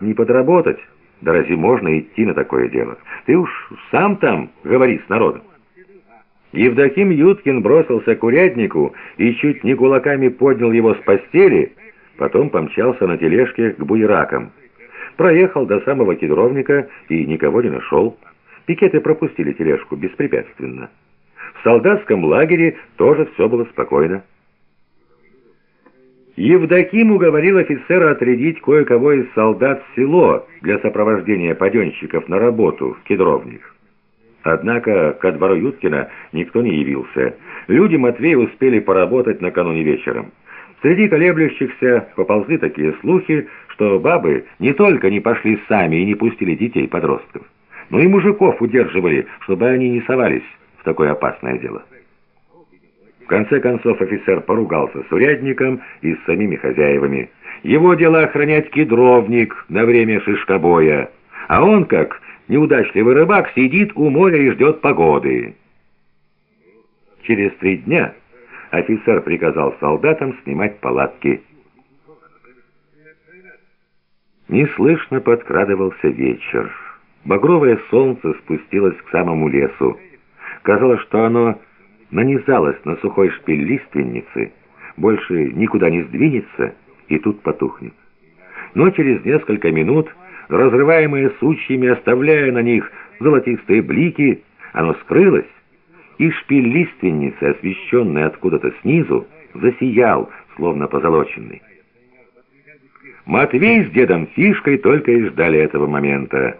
не подработать? Да разве можно идти на такое дело? Ты уж сам там говори с народом. Евдоким Юткин бросился к уряднику и чуть не кулаками поднял его с постели, потом помчался на тележке к буеракам. Проехал до самого кедровника и никого не нашел. Пикеты пропустили тележку беспрепятственно. В солдатском лагере тоже все было спокойно. Евдоким уговорил офицера отрядить кое-кого из солдат в село для сопровождения паденщиков на работу в кедровник. Однако ко двору Юткина никто не явился. Люди Матвея успели поработать накануне вечером. Среди колеблющихся поползли такие слухи, что бабы не только не пошли сами и не пустили детей-подростков, но и мужиков удерживали, чтобы они не совались в такое опасное дело. В конце концов офицер поругался с урядником и с самими хозяевами. Его дело охранять кедровник на время шишкобоя, а он, как неудачливый рыбак, сидит у моря и ждет погоды. Через три дня офицер приказал солдатам снимать палатки. Неслышно подкрадывался вечер. Багровое солнце спустилось к самому лесу. Казалось, что оно нанизалось на сухой шпиль лиственницы, больше никуда не сдвинется и тут потухнет. Но через несколько минут, разрываемые сучьями, оставляя на них золотистые блики, оно скрылось, и шпиль лиственницы, освещенный откуда-то снизу, засиял, словно позолоченный. Матвей с дедом Фишкой только и ждали этого момента.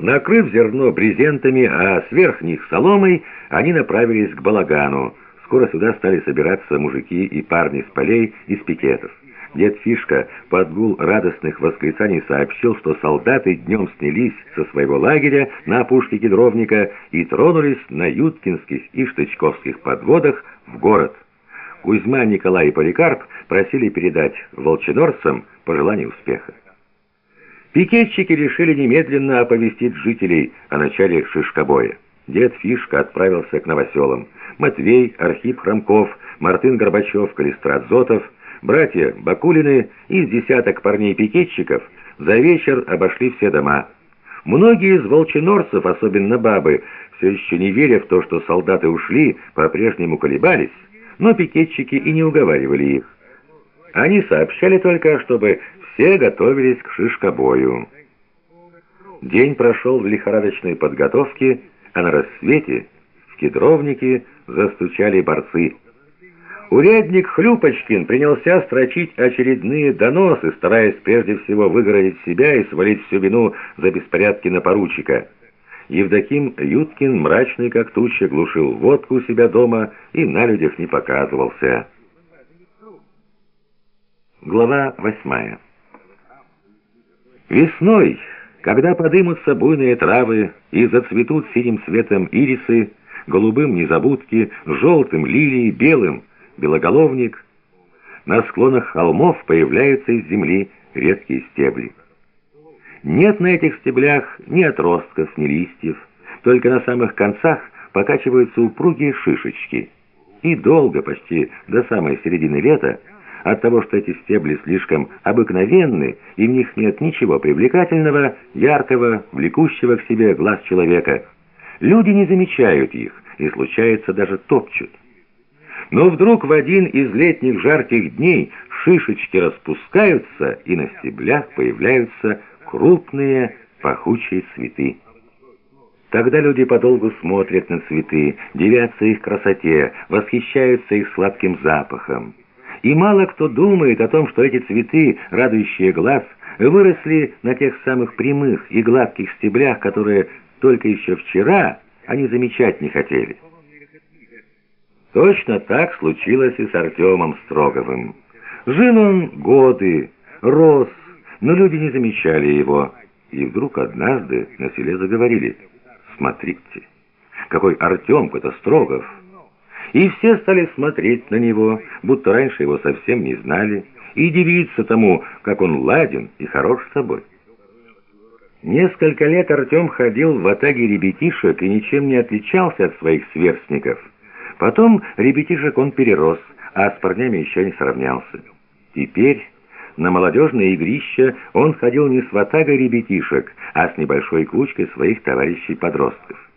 Накрыв зерно брезентами, а сверх них соломой, они направились к балагану. Скоро сюда стали собираться мужики и парни с полей и с пикетов. Дед Фишка под гул радостных восклицаний сообщил, что солдаты днем снялись со своего лагеря на опушке кедровника и тронулись на юткинских и штычковских подводах в город. Кузьма, Николай и Поликарп просили передать волчинорцам пожелание успеха. Пикетчики решили немедленно оповестить жителей о начале шишкобоя. Дед Фишка отправился к новоселам. Матвей, Архип Хромков, Мартын Горбачев, Калистрат Зотов – Братья Бакулины и десяток парней-пикетчиков за вечер обошли все дома. Многие из волчинорцев, особенно бабы, все еще не веря в то, что солдаты ушли, по-прежнему колебались, но пикетчики и не уговаривали их. Они сообщали только, чтобы все готовились к шишкобою. День прошел в лихорадочной подготовке, а на рассвете в кедровнике застучали борцы – Урядник Хлюпочкин принялся строчить очередные доносы, стараясь прежде всего выгородить себя и свалить всю вину за беспорядки на поручика. Евдоким Юткин, мрачный как туча, глушил водку у себя дома и на людях не показывался. Глава восьмая. Весной, когда подымутся буйные травы и зацветут синим цветом ирисы, голубым незабудки, желтым лилии, белым белоголовник. На склонах холмов появляются из земли редкие стебли. Нет на этих стеблях ни отростков, ни листьев, только на самых концах покачиваются упругие шишечки. И долго, почти до самой середины лета, от того, что эти стебли слишком обыкновенны, и в них нет ничего привлекательного, яркого, влекущего к себе глаз человека, люди не замечают их и, случается, даже топчут. Но вдруг в один из летних жарких дней шишечки распускаются, и на стеблях появляются крупные пахучие цветы. Тогда люди подолгу смотрят на цветы, дивятся их красоте, восхищаются их сладким запахом. И мало кто думает о том, что эти цветы, радующие глаз, выросли на тех самых прямых и гладких стеблях, которые только еще вчера они замечать не хотели. Точно так случилось и с Артемом Строговым. Жил он годы, рос, но люди не замечали его. И вдруг однажды на селе заговорили. «Смотрите, какой Артемка-то Строгов!» И все стали смотреть на него, будто раньше его совсем не знали, и дивиться тому, как он ладен и хорош собой. Несколько лет Артем ходил в атаге ребятишек и ничем не отличался от своих сверстников – Потом ребятишек он перерос, а с парнями еще не сравнялся. Теперь на молодежное игрище он ходил не с ватагой ребятишек, а с небольшой кучкой своих товарищей-подростков.